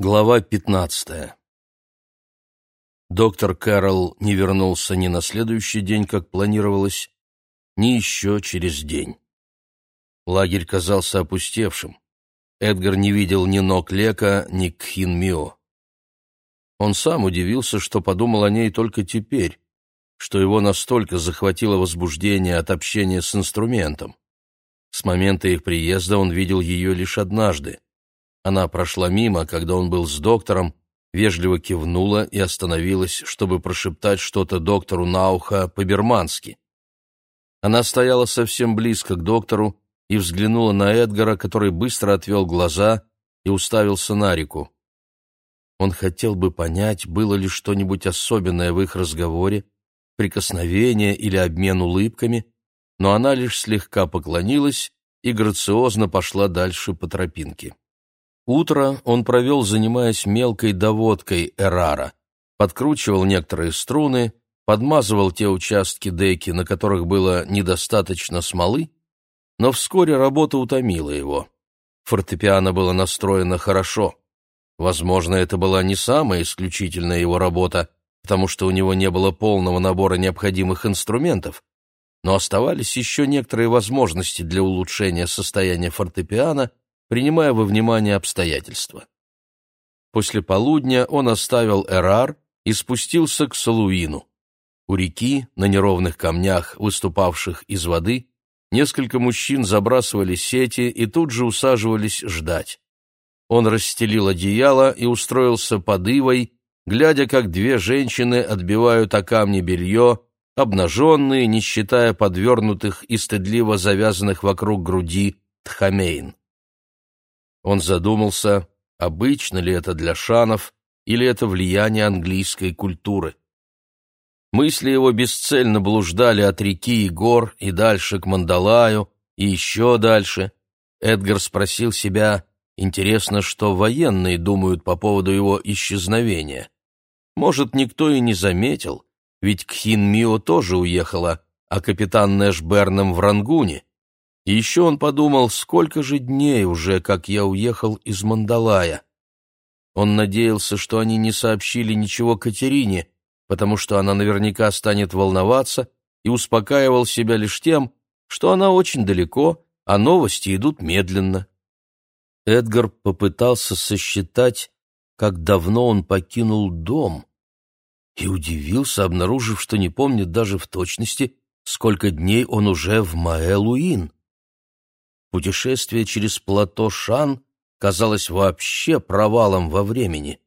Глава 15. Доктор Кэрролл не вернулся ни на следующий день, как планировалось, ни еще через день. Лагерь казался опустевшим. Эдгар не видел ни ног Лека, ни Кхин Мио. Он сам удивился, что подумал о ней только теперь, что его настолько захватило возбуждение от общения с инструментом. С момента их приезда он видел ее лишь однажды. Она прошла мимо, когда он был с доктором, вежливо кивнула и остановилась, чтобы прошептать что-то доктору на ухо по-бермански. Она стояла совсем близко к доктору и взглянула на Эдгара, который быстро отвел глаза и уставился на реку. Он хотел бы понять, было ли что-нибудь особенное в их разговоре, прикосновение или обмен улыбками, но она лишь слегка поклонилась и грациозно пошла дальше по тропинке. Утро он провел, занимаясь мелкой доводкой эрара, подкручивал некоторые струны, подмазывал те участки деки, на которых было недостаточно смолы, но вскоре работа утомила его. Фортепиано было настроено хорошо. Возможно, это была не самая исключительная его работа, потому что у него не было полного набора необходимых инструментов, но оставались еще некоторые возможности для улучшения состояния фортепиано — принимая во внимание обстоятельства. После полудня он оставил Эрар и спустился к Салуину. У реки, на неровных камнях, выступавших из воды, несколько мужчин забрасывали сети и тут же усаживались ждать. Он расстелил одеяло и устроился под ивой, глядя, как две женщины отбивают о камни белье, обнаженные, не считая подвернутых и стыдливо завязанных вокруг груди тхамейн. Он задумался, обычно ли это для шанов или это влияние английской культуры. Мысли его бесцельно блуждали от реки и гор и дальше к Мандалаю, и еще дальше. Эдгар спросил себя, интересно, что военные думают по поводу его исчезновения. Может, никто и не заметил, ведь Кхин Мио тоже уехала, а капитан Нэш Берном в Рангуне. И еще он подумал, сколько же дней уже, как я уехал из Мандалая. Он надеялся, что они не сообщили ничего Катерине, потому что она наверняка станет волноваться, и успокаивал себя лишь тем, что она очень далеко, а новости идут медленно. Эдгар попытался сосчитать, как давно он покинул дом, и удивился, обнаружив, что не помнит даже в точности, сколько дней он уже в Маэлуин. Путешествие через плато Шан казалось вообще провалом во времени,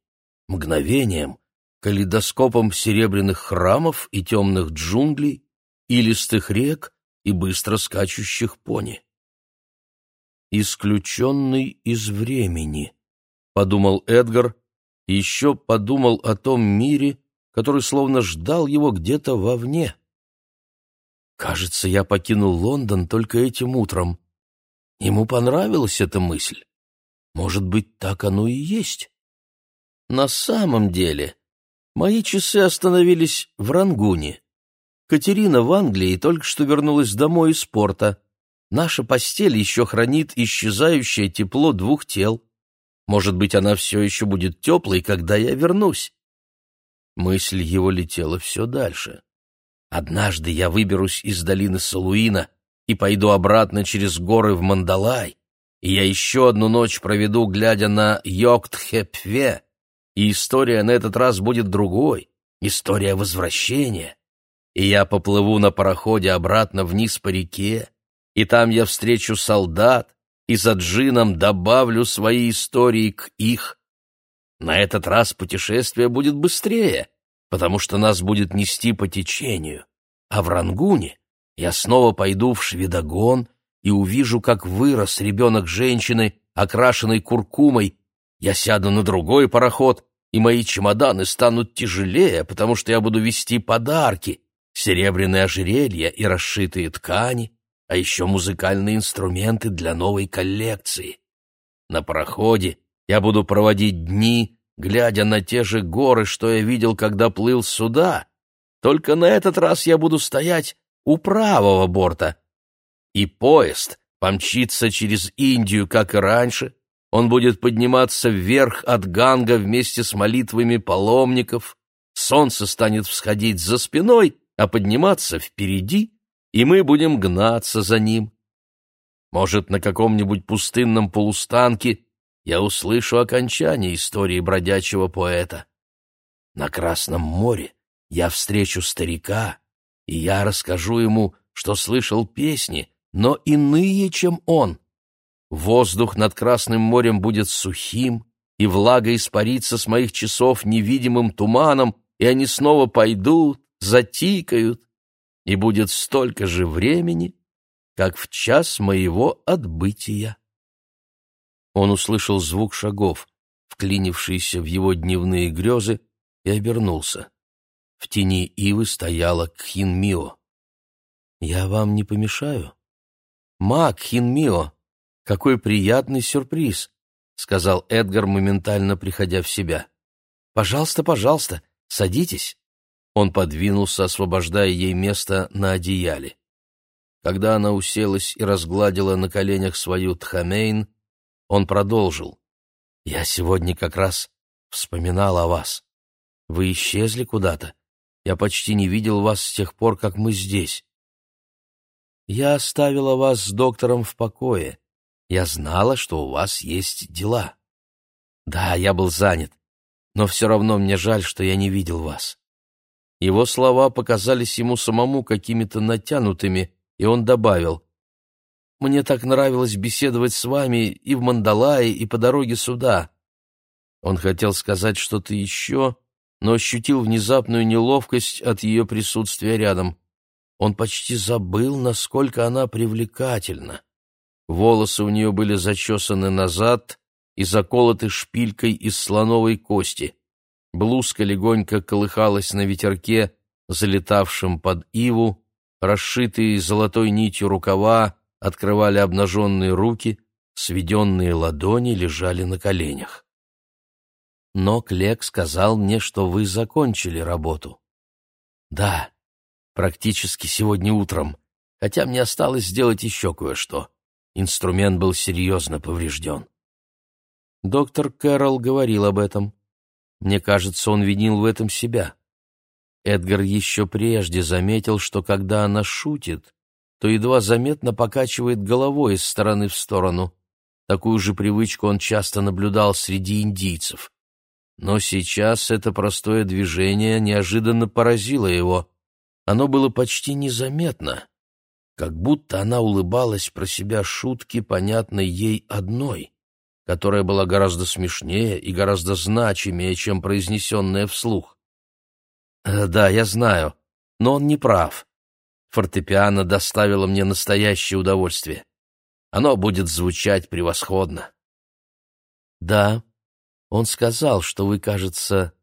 мгновением, калейдоскопом серебряных храмов и темных джунглей, илистых рек и быстро скачущих пони. «Исключенный из времени», — подумал Эдгар, и еще подумал о том мире, который словно ждал его где-то вовне. «Кажется, я покинул Лондон только этим утром», Ему понравилась эта мысль. Может быть, так оно и есть. На самом деле, мои часы остановились в Рангуне. Катерина в Англии только что вернулась домой из порта. Наша постель еще хранит исчезающее тепло двух тел. Может быть, она все еще будет теплой, когда я вернусь. Мысль его летела все дальше. Однажды я выберусь из долины Салуина и пойду обратно через горы в Мандалай, и я еще одну ночь проведу, глядя на Йоктхепве, и история на этот раз будет другой, история возвращения. И я поплыву на пароходе обратно вниз по реке, и там я встречу солдат, и за джином добавлю свои истории к их. На этот раз путешествие будет быстрее, потому что нас будет нести по течению, а в Рангуне я снова пойду в Шведогон и увижу, как вырос ребенок женщины, окрашенной куркумой. Я сяду на другой пароход, и мои чемоданы станут тяжелее, потому что я буду вести подарки, серебряные ожерелья и расшитые ткани, а еще музыкальные инструменты для новой коллекции. На пароходе я буду проводить дни, глядя на те же горы, что я видел, когда плыл сюда. Только на этот раз я буду стоять у правого борта. И поезд помчится через Индию, как и раньше, Он будет подниматься вверх от Ганга вместе с молитвами паломников. Солнце станет всходить за спиной, а подниматься впереди, и мы будем гнаться за ним. Может, на каком-нибудь пустынном полустанке я услышу окончание истории бродячего поэта. На Красном море я встречу старика, и я расскажу ему, что слышал песни, но иные, чем он. Воздух над Красным морем будет сухим, и влага испарится с моих часов невидимым туманом, и они снова пойдут, затикают, и будет столько же времени, как в час моего отбытия. Он услышал звук шагов, вклинившийся в его дневные грезы, и обернулся. В тени ивы стояла Кхин-Мио. «Я вам не помешаю?» «Мак, Хин-Мио, какой приятный сюрприз!» — сказал Эдгар, моментально приходя в себя. «Пожалуйста, пожалуйста, садитесь». Он подвинулся, освобождая ей место на одеяле. Когда она уселась и разгладила на коленях свою тхамейн, он продолжил. «Я сегодня как раз вспоминал о вас. Вы исчезли куда-то. Я почти не видел вас с тех пор, как мы здесь. Я оставила вас с доктором в покое. Я знала, что у вас есть дела. Да, я был занят, но все равно мне жаль, что я не видел вас». Его слова показались ему самому какими-то натянутыми, и он добавил, «Мне так нравилось беседовать с вами и в Мандалае, и по дороге сюда». Он хотел сказать что-то еще, но ощутил внезапную неловкость от ее присутствия рядом. Он почти забыл, насколько она привлекательна. Волосы у нее были зачесаны назад и заколоты шпилькой из слоновой кости. Блузка легонько колыхалась на ветерке, залетавшем под иву, расшитые золотой нитью рукава открывали обнаженные руки, сведенные ладони лежали на коленях. Но Клек сказал мне, что вы закончили работу. Да, практически сегодня утром, хотя мне осталось сделать еще кое-что. Инструмент был серьезно поврежден. Доктор Кэрролл говорил об этом. Мне кажется, он винил в этом себя. Эдгар еще прежде заметил, что когда она шутит, то едва заметно покачивает головой из стороны в сторону. Такую же привычку он часто наблюдал среди индийцев. Но сейчас это простое движение неожиданно поразило его. Оно было почти незаметно, как будто она улыбалась про себя шутки, понятной ей одной, которая была гораздо смешнее и гораздо значимее, чем произнесенная вслух. Э, «Да, я знаю, но он не прав. Фортепиано доставило мне настоящее удовольствие. Оно будет звучать превосходно». «Да, он сказал, что вы, кажется,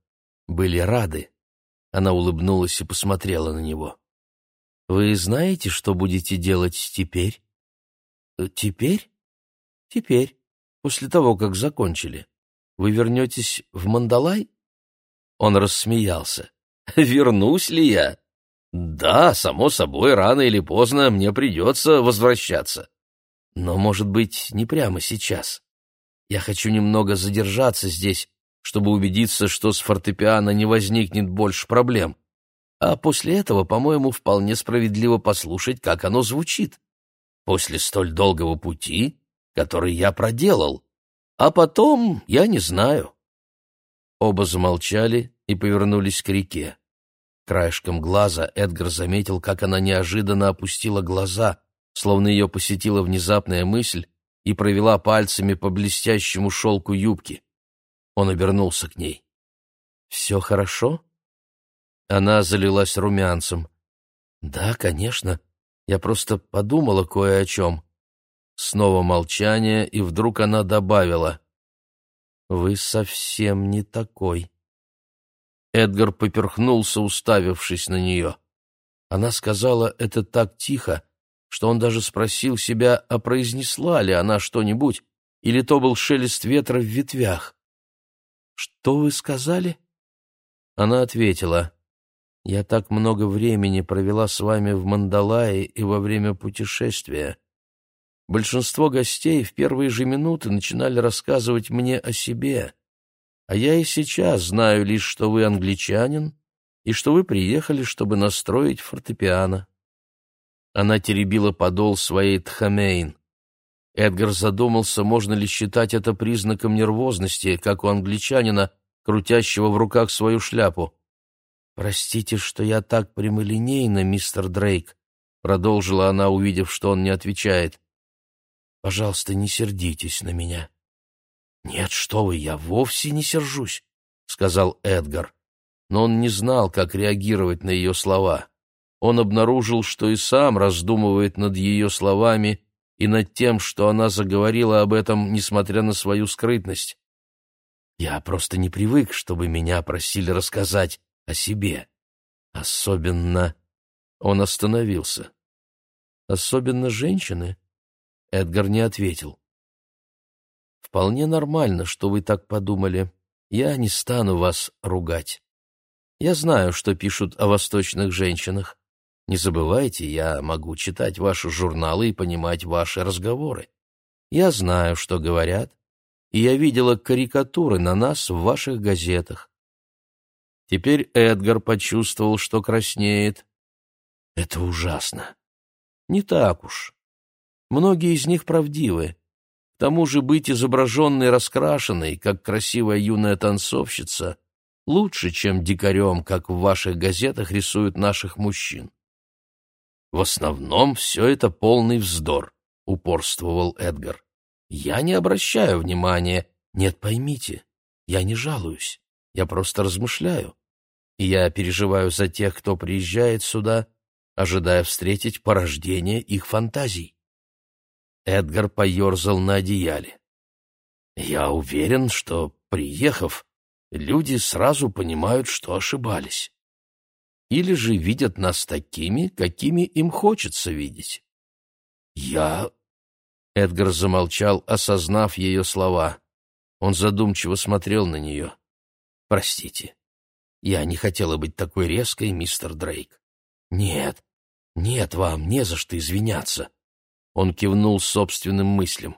были рады». Она улыбнулась и посмотрела на него. «Вы знаете, что будете делать теперь?» «Э, «Теперь?» «Теперь, после того, как закончили. Вы вернетесь в Мандалай?» Он рассмеялся. Вернусь ли я? Да, само собой, рано или поздно мне придется возвращаться. Но, может быть, не прямо сейчас. Я хочу немного задержаться здесь, чтобы убедиться, что с фортепиано не возникнет больше проблем. А после этого, по-моему, вполне справедливо послушать, как оно звучит. После столь долгого пути, который я проделал. А потом я не знаю. Оба замолчали, и повернулись к реке. Краешком глаза Эдгар заметил, как она неожиданно опустила глаза, словно ее посетила внезапная мысль, и провела пальцами по блестящему шелку юбки. Он обернулся к ней. «Все хорошо?» Она залилась румянцем. «Да, конечно. Я просто подумала кое о чем». Снова молчание, и вдруг она добавила. «Вы совсем не такой». Эдгар поперхнулся, уставившись на нее. Она сказала это так тихо, что он даже спросил себя, а произнесла ли она что-нибудь, или то был шелест ветра в ветвях. «Что вы сказали?» Она ответила, «Я так много времени провела с вами в Мандалае и во время путешествия. большинство гостей в первые же минуты начинали рассказывать мне о себе. А я и сейчас знаю лишь, что вы англичанин и что вы приехали, чтобы настроить фортепиано. Она теребила подол своей тхамейн. Эдгар задумался, можно ли считать это признаком нервозности, как у англичанина, крутящего в руках свою шляпу. «Простите, что я так прямолинейна, мистер Дрейк», — продолжила она, увидев, что он не отвечает. «Пожалуйста, не сердитесь на меня». «Нет, что вы, я вовсе не сержусь», — сказал Эдгар. Но он не знал, как реагировать на ее слова. Он обнаружил, что и сам раздумывает над ее словами и над тем, что она заговорила об этом, несмотря на свою скрытность. Я просто не привык, чтобы меня просили рассказать о себе. Особенно... Он остановился. Особенно женщины? Эдгар не ответил. Вполне нормально, что вы так подумали. Я не стану вас ругать. Я знаю, что пишут о восточных женщинах. Не забывайте, я могу читать ваши журналы и понимать ваши разговоры. Я знаю, что говорят, и я видела карикатуры на нас в ваших газетах. Теперь Эдгар почувствовал, что краснеет. Это ужасно. Не так уж. Многие из них правдивы. К тому же быть изображенной раскрашенной, как красивая юная танцовщица, лучше, чем дикарем, как в ваших газетах рисуют наших мужчин. В основном все это полный вздор, упорствовал Эдгар. Я не обращаю внимания. Нет, поймите, я не жалуюсь. Я просто размышляю. И я переживаю за тех, кто приезжает сюда, ожидая встретить порождение их фантазий. Эдгар поерзал на одеяле. Я уверен, что, приехав, люди сразу понимают, что ошибались или же видят нас такими, какими им хочется видеть. Я... Эдгар замолчал, осознав ее слова. Он задумчиво смотрел на нее. «Простите, я не хотела быть такой резкой, мистер Дрейк». «Нет, нет, вам не за что извиняться». Он кивнул собственным мыслям.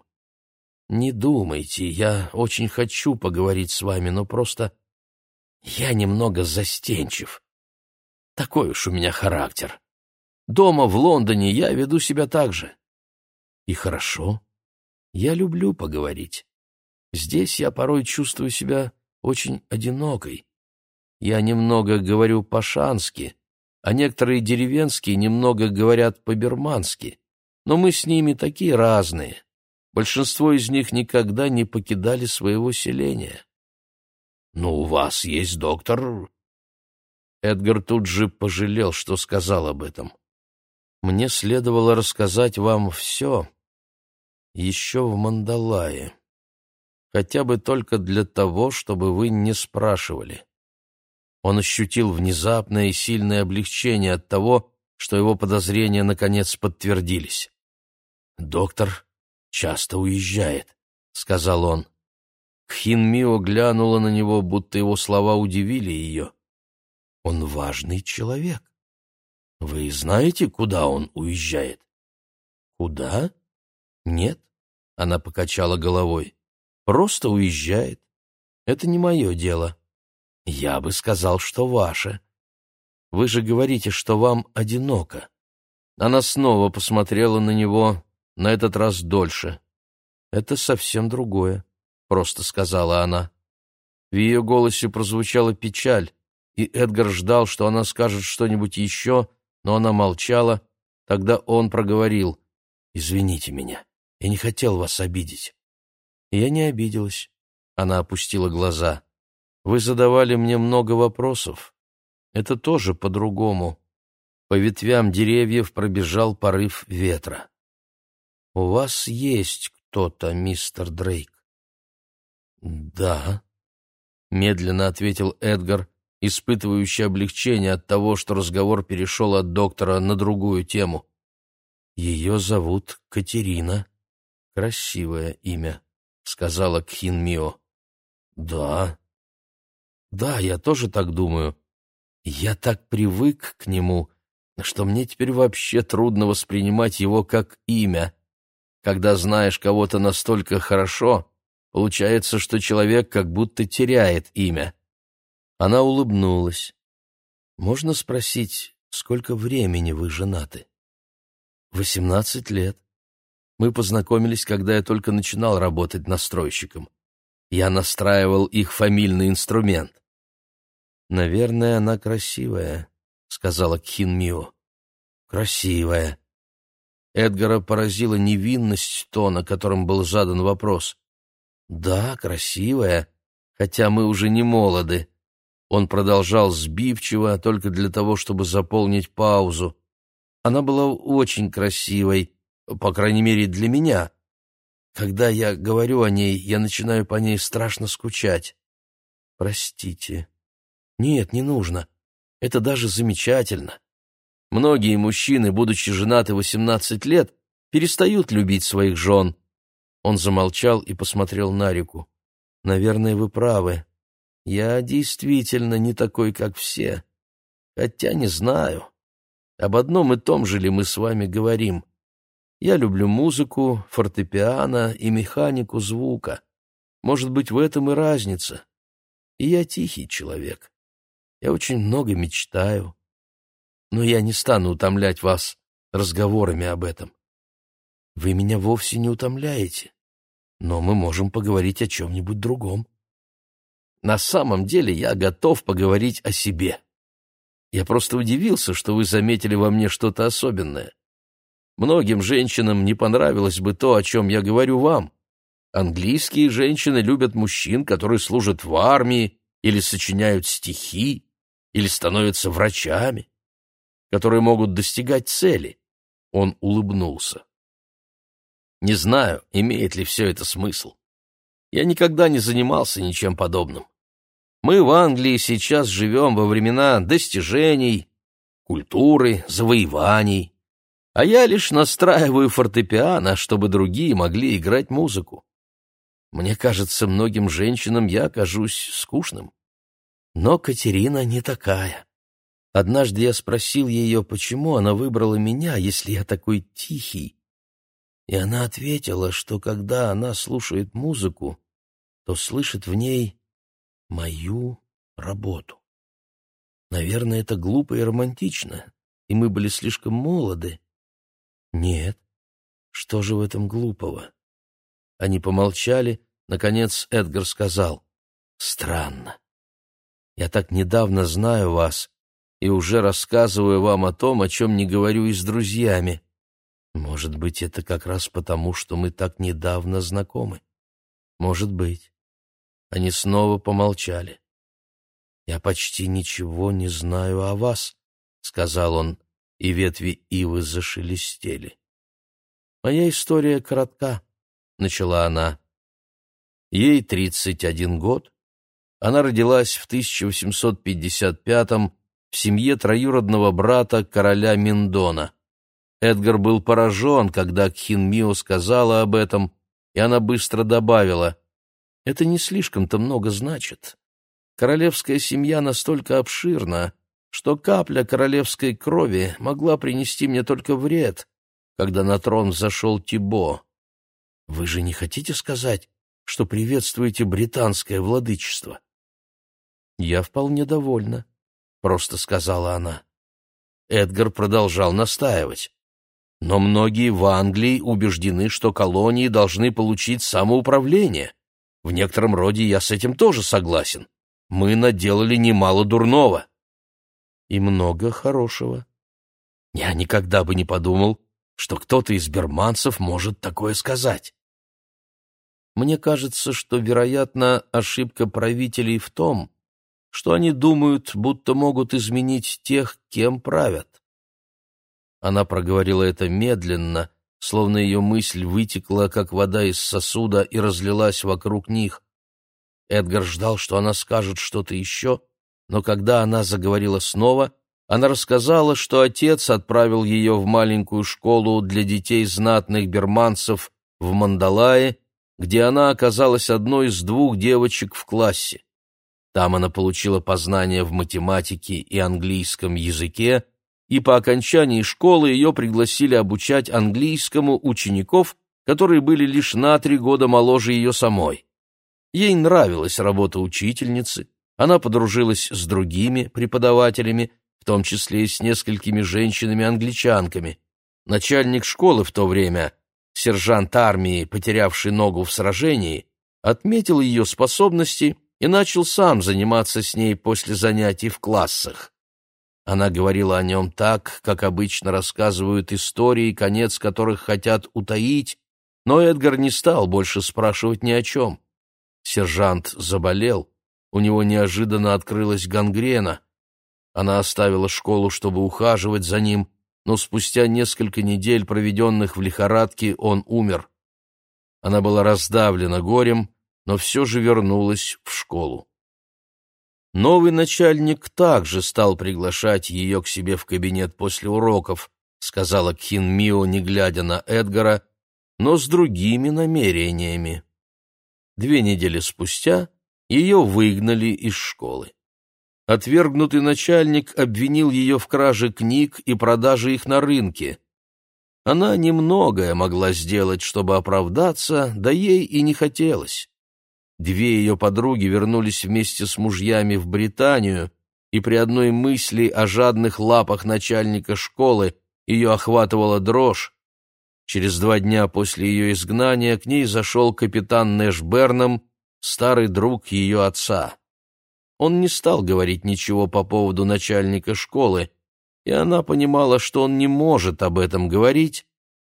«Не думайте, я очень хочу поговорить с вами, но просто я немного застенчив. Такой уж у меня характер. Дома в Лондоне я веду себя так же. И хорошо. Я люблю поговорить. Здесь я порой чувствую себя очень одинокой. Я немного говорю по-шански, а некоторые деревенские немного говорят по-бермански. Но мы с ними такие разные. Большинство из них никогда не покидали своего селения. Но у вас есть доктор Эдгар тут же пожалел, что сказал об этом. «Мне следовало рассказать вам все еще в Мандалае, хотя бы только для того, чтобы вы не спрашивали». Он ощутил внезапное и сильное облегчение от того, что его подозрения наконец подтвердились. «Доктор часто уезжает», — сказал он. Кхин Мио глянула на него, будто его слова удивили ее. Он важный человек. Вы знаете, куда он уезжает? Куда? Нет, она покачала головой. Просто уезжает. Это не мое дело. Я бы сказал, что ваше. Вы же говорите, что вам одиноко. Она снова посмотрела на него, на этот раз дольше. Это совсем другое, просто сказала она. В ее голосе прозвучала печаль, и Эдгар ждал, что она скажет что-нибудь еще, но она молчала. Тогда он проговорил. «Извините меня, я не хотел вас обидеть». я не обиделась. Она опустила глаза. «Вы задавали мне много вопросов. Это тоже по-другому». По ветвям деревьев пробежал порыв ветра. «У вас есть кто-то, мистер Дрейк?» «Да», — медленно ответил Эдгар, испытывающий облегчение от того, что разговор перешел от доктора на другую тему. «Ее зовут Катерина. Красивое имя», — сказала Кхин Мио. «Да». «Да, я тоже так думаю. Я так привык к нему, что мне теперь вообще трудно воспринимать его как имя. Когда знаешь кого-то настолько хорошо, получается, что человек как будто теряет имя. Она улыбнулась. «Можно спросить, сколько времени вы женаты?» «Восемнадцать лет. Мы познакомились, когда я только начинал работать настройщиком. Я настраивал их фамильный инструмент. «Наверное, она красивая», — сказала Кхин Мио. «Красивая». Эдгара поразила невинность тона, которым был задан вопрос. «Да, красивая, хотя мы уже не молоды». Он продолжал сбивчиво, только для того, чтобы заполнить паузу. Она была очень красивой, по крайней мере, для меня. Когда я говорю о ней, я начинаю по ней страшно скучать. Простите. Нет, не нужно. Это даже замечательно. Многие мужчины, будучи женаты 18 лет, перестают любить своих жен. Он замолчал и посмотрел на реку. Наверное, вы правы. Я действительно не такой, как все. Хотя не знаю. Об одном и том же ли мы с вами говорим? Я люблю музыку, фортепиано и механику звука. Может быть, в этом и разница. И я тихий человек. Я очень много мечтаю. Но я не стану утомлять вас разговорами об этом. Вы меня вовсе не утомляете, но мы можем поговорить о чем-нибудь другом. На самом деле я готов поговорить о себе. Я просто удивился, что вы заметили во мне что-то особенное. Многим женщинам не понравилось бы то, о чем я говорю вам. Английские женщины любят мужчин, которые служат в армии или сочиняют стихи, или становятся врачами, которые могут достигать цели. Он улыбнулся. Не знаю, имеет ли все это смысл. Я никогда не занимался ничем подобным. Мы в Англии сейчас живем во времена достижений, культуры, завоеваний а я лишь настраиваю фортепиано, чтобы другие могли играть музыку. Мне кажется, многим женщинам я кажусь скучным. Но Катерина не такая. Однажды я спросил ее, почему она выбрала меня, если я такой тихий. И она ответила, что когда она слушает музыку, то слышит в ней мою работу. Наверное, это глупо и романтично, и мы были слишком молоды, нет. Что же в этом глупого? Они помолчали. Наконец Эдгар сказал. Странно. Я так недавно знаю вас и уже рассказываю вам о том, о чем не говорю и с друзьями. Может быть, это как раз потому, что мы так недавно знакомы. Может быть. Они снова помолчали. «Я почти ничего не знаю о вас», — сказал он и ветви ивы зашелестели. «Моя история коротка», — начала она. Ей тридцать один год. Она родилась в 1855-м в семье троюродного брата короля Миндона. Эдгар был поражен, когда Кхин Мио сказала об этом, и она быстро добавила, «Это не слишком-то много значит. Королевская семья настолько обширна, что капля королевской крови могла принести мне только вред, когда на трон зашел Тибо. Вы же не хотите сказать, что приветствуете британское владычество? Я вполне довольна, просто сказала она. Эдгар продолжал настаивать. Но многие в Англии убеждены, что колонии должны получить самоуправление. В некотором роде я с этим тоже согласен. Мы наделали немало дурного и много хорошего. Я никогда бы не подумал, что кто-то из берманцев может такое сказать. Мне кажется, что, вероятно, ошибка правителей в том, что они думают, будто могут изменить тех, кем правят. Она проговорила это медленно, словно ее мысль вытекла, как вода из сосуда, и разлилась вокруг них. Эдгар ждал, что она скажет что-то еще, но когда она заговорила снова, она рассказала, что отец отправил ее в маленькую школу для детей знатных берманцев в Мандалае, где она оказалась одной из двух девочек в классе. Там она получила познания в математике и английском языке, и по окончании школы ее пригласили обучать английскому учеников которые были лишь на три года моложе ее самой. Ей нравилась работа учительницы, она подружилась с другими преподавателями, в том числе и с несколькими женщинами-англичанками. Начальник школы в то время, сержант армии, потерявший ногу в сражении, отметил ее способности и начал сам заниматься с ней после занятий в классах. Она говорила о нем так, как обычно рассказывают истории, конец которых хотят утаить, но Эдгар не стал больше спрашивать ни о чем. Сержант заболел, у него неожиданно открылась гангрена. Она оставила школу, чтобы ухаживать за ним, но спустя несколько недель, проведенных в лихорадке, он умер. Она была раздавлена горем, но все же вернулась в школу. Новый начальник также стал приглашать ее к себе в кабинет после уроков, сказала Кхин Мио, не глядя на Эдгара, но с другими намерениями. Две недели спустя ее выгнали из школы. Отвергнутый начальник обвинил ее в краже книг и продаже их на рынке. Она немногое могла сделать, чтобы оправдаться, да ей и не хотелось. Две ее подруги вернулись вместе с мужьями в Британию, и при одной мысли о жадных лапах начальника школы ее охватывала дрожь. Через два дня после ее изгнания к ней зашел капитан Нэш Берном, старый друг ее отца. Он не стал говорить ничего по поводу начальника школы, и она понимала, что он не может об этом говорить,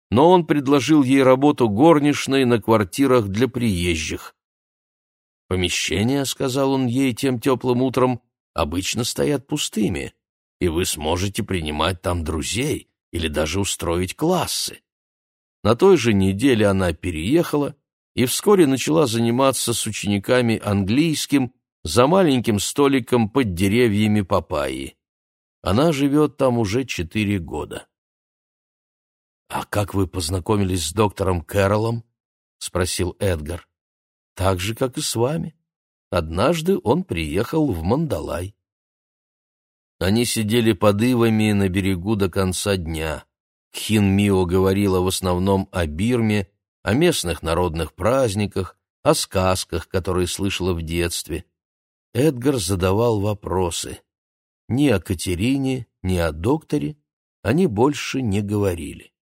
но он предложил ей работу горничной на квартирах для приезжих. «Помещения, — сказал он ей тем теплым утром, — обычно стоят пустыми, и вы сможете принимать там друзей или даже устроить классы». На той же неделе она переехала и вскоре начала заниматься с учениками английским за маленьким столиком под деревьями папайи. Она живет там уже четыре года. «А как вы познакомились с доктором Кэролом?» — спросил Эдгар. «Так же, как и с вами. Однажды он приехал в Мандалай». Они сидели под ивами на берегу до конца дня. Хин Мио говорила в основном о Бирме, о местных народных праздниках, о сказках, которые слышала в детстве. Эдгар задавал вопросы. Ни о Катерине, ни о докторе они больше не говорили.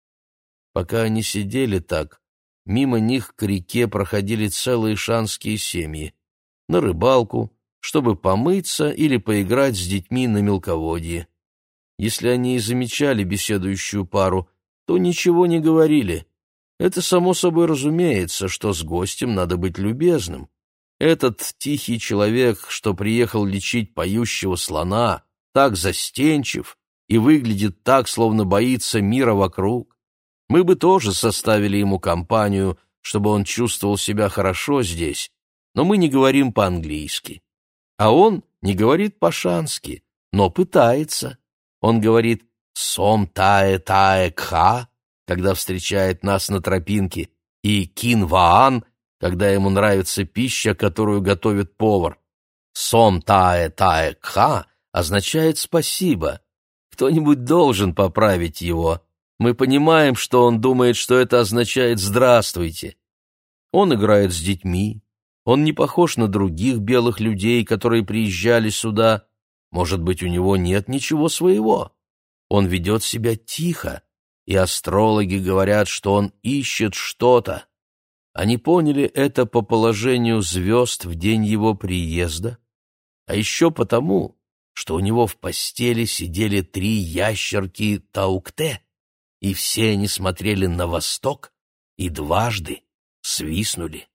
Пока они сидели так, мимо них к реке проходили целые шанские семьи. На рыбалку, чтобы помыться или поиграть с детьми на мелководье. Если они и замечали беседующую пару, то ничего не говорили. Это само собой разумеется, что с гостем надо быть любезным. Этот тихий человек, что приехал лечить поющего слона, так застенчив и выглядит так, словно боится мира вокруг. Мы бы тоже составили ему компанию, чтобы он чувствовал себя хорошо здесь, но мы не говорим по-английски. А он не говорит по-шански, но пытается. Он говорит «сом тае тае кха», когда встречает нас на тропинке, и «кин ваан», когда ему нравится пища, которую готовит повар. «Сом тае тае кха» означает «спасибо». Кто-нибудь должен поправить его. Мы понимаем, что он думает, что это означает «здравствуйте». Он играет с детьми. Он не похож на других белых людей, которые приезжали сюда. Может быть, у него нет ничего своего. Он ведет себя тихо, и астрологи говорят, что он ищет что-то. Они поняли это по положению звезд в день его приезда, а еще потому, что у него в постели сидели три ящерки Таукте, и все они смотрели на восток и дважды свистнули.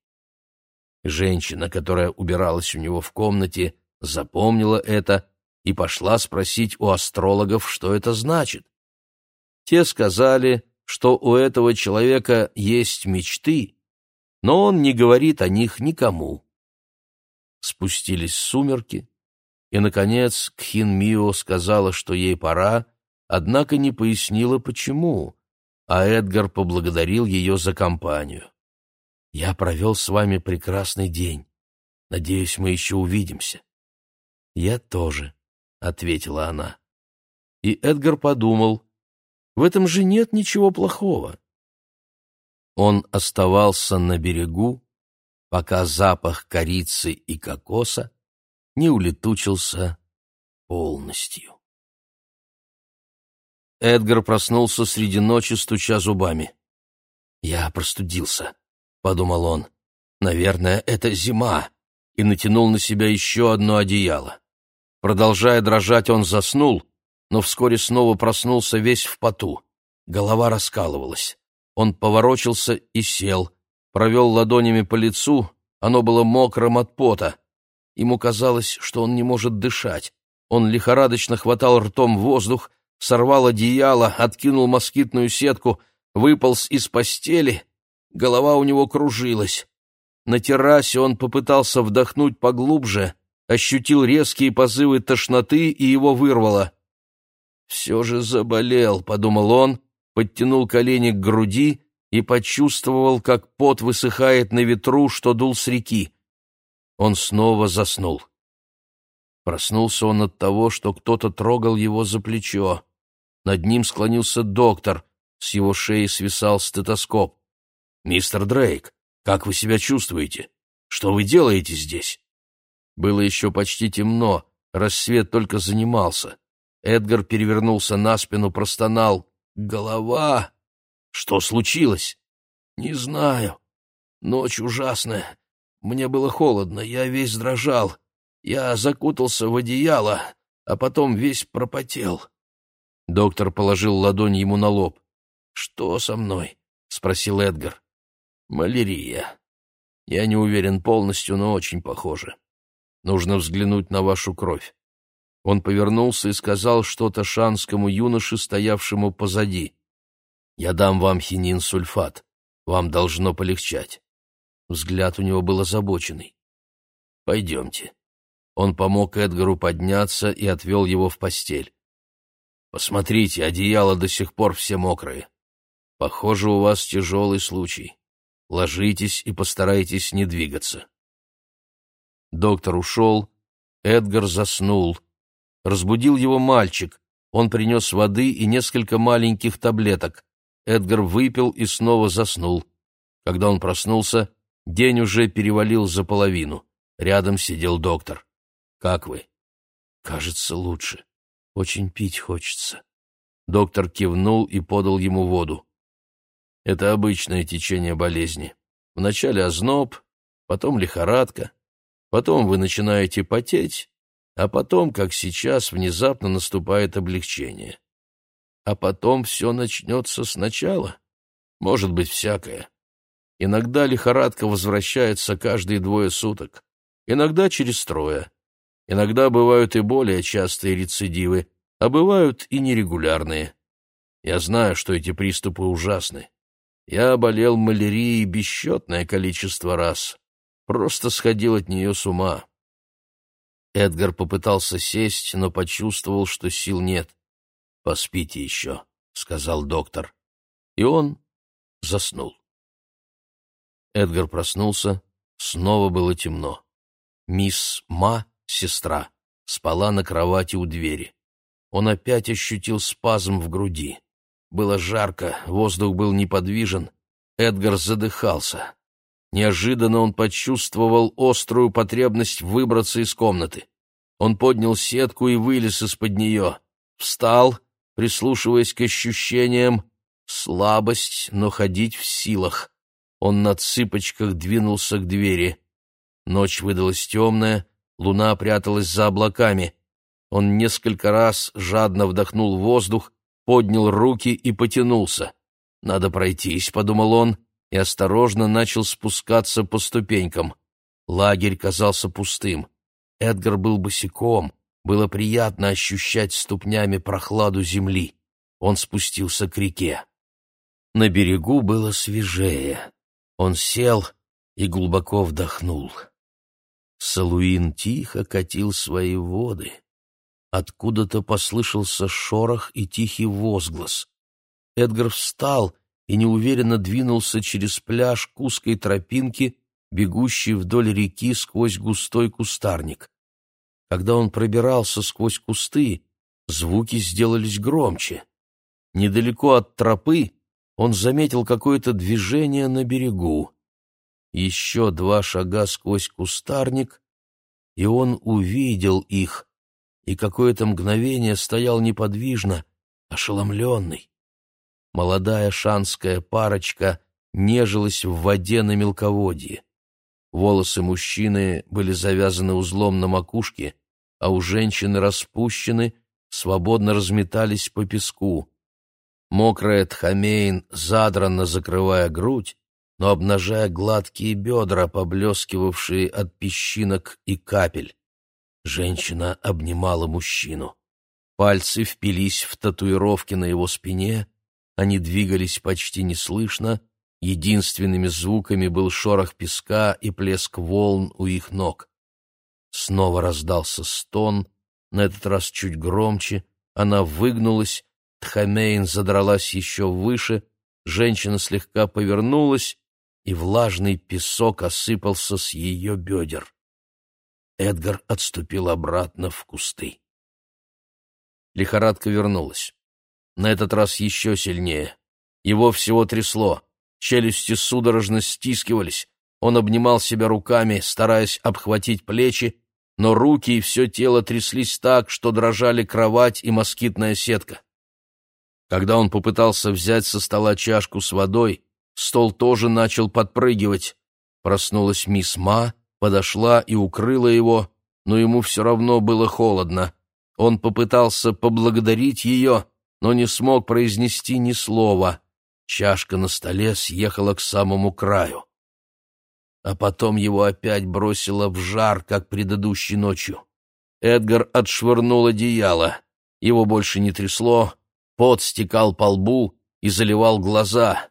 Женщина, которая убиралась у него в комнате, запомнила это и пошла спросить у астрологов, что это значит. Те сказали, что у этого человека есть мечты, но он не говорит о них никому. Спустились сумерки, и, наконец, Кхин Мио сказала, что ей пора, однако не пояснила, почему, а Эдгар поблагодарил ее за компанию. «Я провел с вами прекрасный день. Надеюсь, мы еще увидимся». «Я тоже», — ответила она. И Эдгар подумал, в этом же нет ничего плохого. Он оставался на берегу, пока запах корицы и кокоса не улетучился полностью. Эдгар проснулся среди ночи, стуча зубами. «Я простудился», — подумал он. «Наверное, это зима», и натянул на себя еще одно одеяло. Продолжая дрожать, он заснул, но вскоре снова проснулся весь в поту. Голова раскалывалась. Он поворочился и сел, провел ладонями по лицу, оно было мокрым от пота. Ему казалось, что он не может дышать. Он лихорадочно хватал ртом воздух, сорвал одеяло, откинул москитную сетку, выполз из постели. Голова у него кружилась. На террасе он попытался вдохнуть поглубже, ощутил резкие позывы тошноты и его вырвало. «Все же заболел», — подумал он, подтянул колени к груди и почувствовал, как пот высыхает на ветру, что дул с реки. Он снова заснул. Проснулся он от того, что кто-то трогал его за плечо. Над ним склонился доктор, с его шеи свисал стетоскоп. «Мистер Дрейк, как вы себя чувствуете? Что вы делаете здесь?» Было еще почти темно, рассвет только занимался. Эдгар перевернулся на спину, простонал. «Голова!» «Что случилось?» «Не знаю. Ночь ужасная. Мне было холодно, я весь дрожал. Я закутался в одеяло, а потом весь пропотел. Доктор положил ладонь ему на лоб. «Что со мной?» — спросил Эдгар. «Малярия. Я не уверен полностью, но очень похоже. Нужно взглянуть на вашу кровь». Он повернулся и сказал что-то шанскому юноше, стоявшему позади. «Я дам вам хинин-сульфат. Вам должно полегчать». Взгляд у него был озабоченный. «Пойдемте». Он помог Эдгару подняться и отвел его в постель. «Посмотрите, одеяло до сих пор все мокрые. Похоже, у вас тяжелый случай. Ложитесь и постарайтесь не двигаться». Доктор ушел, Эдгар заснул. Разбудил его мальчик. Он принес воды и несколько маленьких таблеток. Эдгар выпил и снова заснул. Когда он проснулся, День уже перевалил за половину. Рядом сидел доктор. «Как вы?» «Кажется, лучше. Очень пить хочется». Доктор кивнул и подал ему воду. «Это обычное течение болезни. Вначале озноб, потом лихорадка, потом вы начинаете потеть, а потом, как сейчас, внезапно наступает облегчение. А потом все начнется сначала. Может быть, всякое. Иногда лихорадка возвращается каждые двое суток, иногда через трое. Иногда бывают и более частые рецидивы, а бывают и нерегулярные. Я знаю, что эти приступы ужасны. Я болел малярией бесчетное количество раз. Просто сходил от нее с ума. Эдгар попытался сесть, но почувствовал, что сил нет. «Поспите еще», — сказал доктор. И он заснул. Эдгар проснулся, снова было темно. Мисс Ма, сестра, спала на кровати у двери. Он опять ощутил спазм в груди. Было жарко, воздух был неподвижен. Эдгар задыхался. Неожиданно он почувствовал острую потребность выбраться из комнаты. Он поднял сетку и вылез из-под нее. Встал, прислушиваясь к ощущениям. Слабость, но ходить в силах. Он на цыпочках двинулся к двери. Ночь выдалась темная, луна пряталась за облаками. Он несколько раз жадно вдохнул воздух, поднял руки и потянулся. «Надо пройтись», — подумал он, и осторожно начал спускаться по ступенькам. Лагерь казался пустым. Эдгар был босиком, было приятно ощущать ступнями прохладу земли. Он спустился к реке. На берегу было свежее. Он сел и глубоко вдохнул. Салуин тихо катил свои воды. Откуда-то послышался шорох и тихий возглас. Эдгар встал и неуверенно двинулся через пляж к узкой тропинке, бегущей вдоль реки сквозь густой кустарник. Когда он пробирался сквозь кусты, звуки сделались громче. Недалеко от тропы он заметил какое-то движение на берегу. Еще два шага сквозь кустарник, и он увидел их, и какое-то мгновение стоял неподвижно, ошеломленный. Молодая шанская парочка нежилась в воде на мелководье. Волосы мужчины были завязаны узлом на макушке, а у женщины распущены, свободно разметались по песку. Мокрая тхамейн задранно закрывая грудь, но обнажая гладкие бедра, поблескивавшие от песчинок и капель. Женщина обнимала мужчину. Пальцы впились в татуировки на его спине, они двигались почти неслышно, единственными звуками был шорох песка и плеск волн у их ног. Снова раздался стон, на этот раз чуть громче, она выгнулась, Тхамейн задралась еще выше, женщина слегка повернулась, и влажный песок осыпался с ее бедер. Эдгар отступил обратно в кусты. Лихорадка вернулась. На этот раз еще сильнее. Его всего трясло, челюсти судорожно стискивались, он обнимал себя руками, стараясь обхватить плечи, но руки и все тело тряслись так, что дрожали кровать и москитная сетка. Когда он попытался взять со стола чашку с водой, стол тоже начал подпрыгивать. Проснулась мисс Ма, подошла и укрыла его, но ему все равно было холодно. Он попытался поблагодарить ее, но не смог произнести ни слова. Чашка на столе съехала к самому краю. А потом его опять бросило в жар, как предыдущей ночью. Эдгар отшвырнул одеяло. Его больше не трясло, пот стекал по лбу и заливал глаза.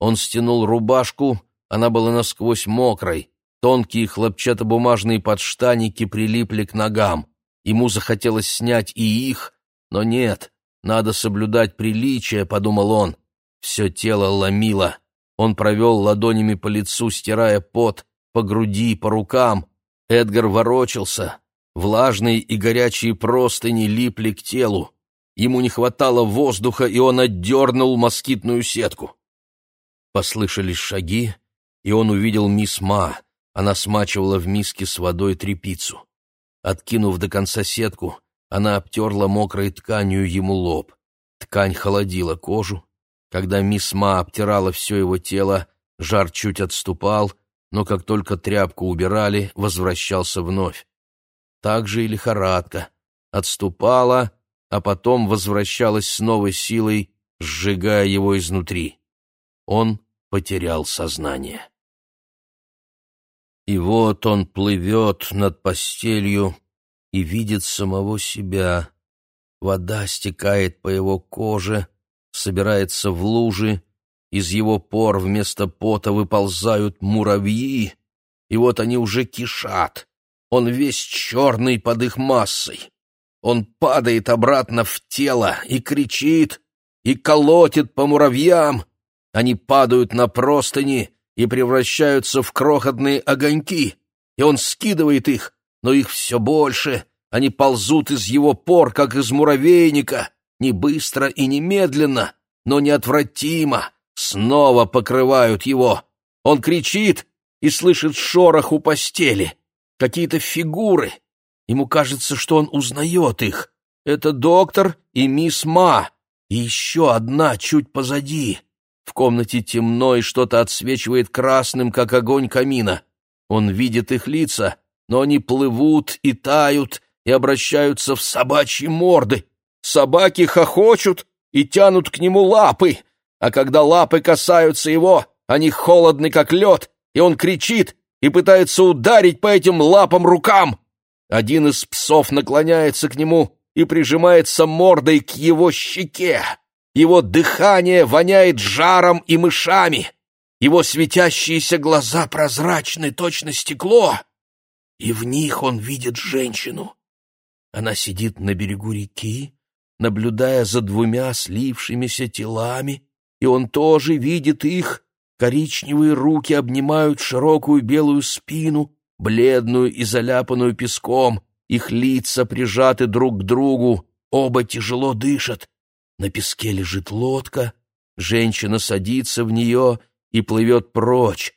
Он стянул рубашку, она была насквозь мокрой, тонкие хлопчатобумажные подштаники прилипли к ногам. Ему захотелось снять и их, но нет, надо соблюдать приличие, подумал он. Все тело ломило. Он провел ладонями по лицу, стирая пот, по груди, по рукам. Эдгар ворочался. Влажные и горячие простыни липли к телу. Ему не хватало воздуха, и он отдернул москитную сетку. Послышались шаги, и он увидел мисс Ма. Она смачивала в миске с водой тряпицу. Откинув до конца сетку, она обтерла мокрой тканью ему лоб. Ткань холодила кожу. Когда мисс Ма обтирала все его тело, жар чуть отступал, но как только тряпку убирали, возвращался вновь. Так же и лихорадка. Отступала, а потом возвращалась с новой силой, сжигая его изнутри. Он потерял сознание. И вот он плывет над постелью и видит самого себя. Вода стекает по его коже, собирается в лужи, из его пор вместо пота выползают муравьи, и вот они уже кишат. Он весь черный под их массой. Он падает обратно в тело и кричит, и колотит по муравьям. Они падают на простыни, и превращаются в крохотные огоньки, и он скидывает их, но их все больше, они ползут из его пор, как из муравейника, не быстро и не медленно, но неотвратимо, снова покрывают его. Он кричит и слышит шорох у постели, какие-то фигуры. Ему кажется, что он узнает их. Это доктор и мисс Ма, и еще одна чуть позади. В комнате темно и что-то отсвечивает красным, как огонь камина. Он видит их лица, но они плывут и тают и обращаются в собачьи морды. Собаки хохочут и тянут к нему лапы, а когда лапы касаются его, они холодны, как лед, и он кричит и пытается ударить по этим лапам рукам. Один из псов наклоняется к нему и прижимается мордой к его щеке. Его дыхание воняет жаром и мышами. Его светящиеся глаза прозрачны, точно стекло. И в них он видит женщину. Она сидит на берегу реки, наблюдая за двумя слившимися телами, и он тоже видит их. Коричневые руки обнимают широкую белую спину, бледную и заляпанную песком. Их лица прижаты друг к другу, оба тяжело дышат. На песке лежит лодка, Женщина садится в нее и плывет прочь.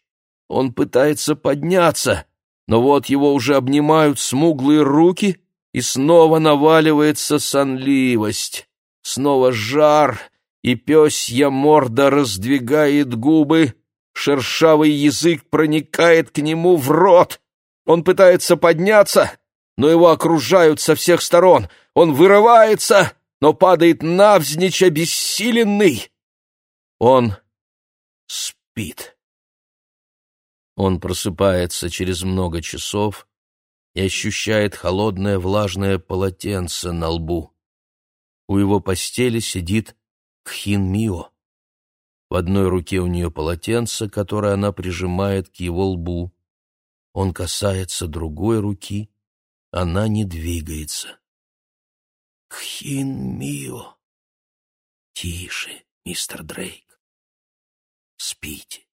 Он пытается подняться, но вот его уже обнимают смуглые руки, и снова наваливается сонливость. Снова жар, и пёсья морда раздвигает губы, шершавый язык проникает к нему в рот. Он пытается подняться, но его окружают со всех сторон. Он вырывается, но падает навзничь обессиленный. Он спит. Он просыпается через много часов и ощущает холодное влажное полотенце на лбу. У его постели сидит Кхин Мио. В одной руке у нее полотенце, которое она прижимает к его лбу. Он касается другой руки, она не двигается. «Кхин Мио!» «Тише, мистер Дрейк. Спите».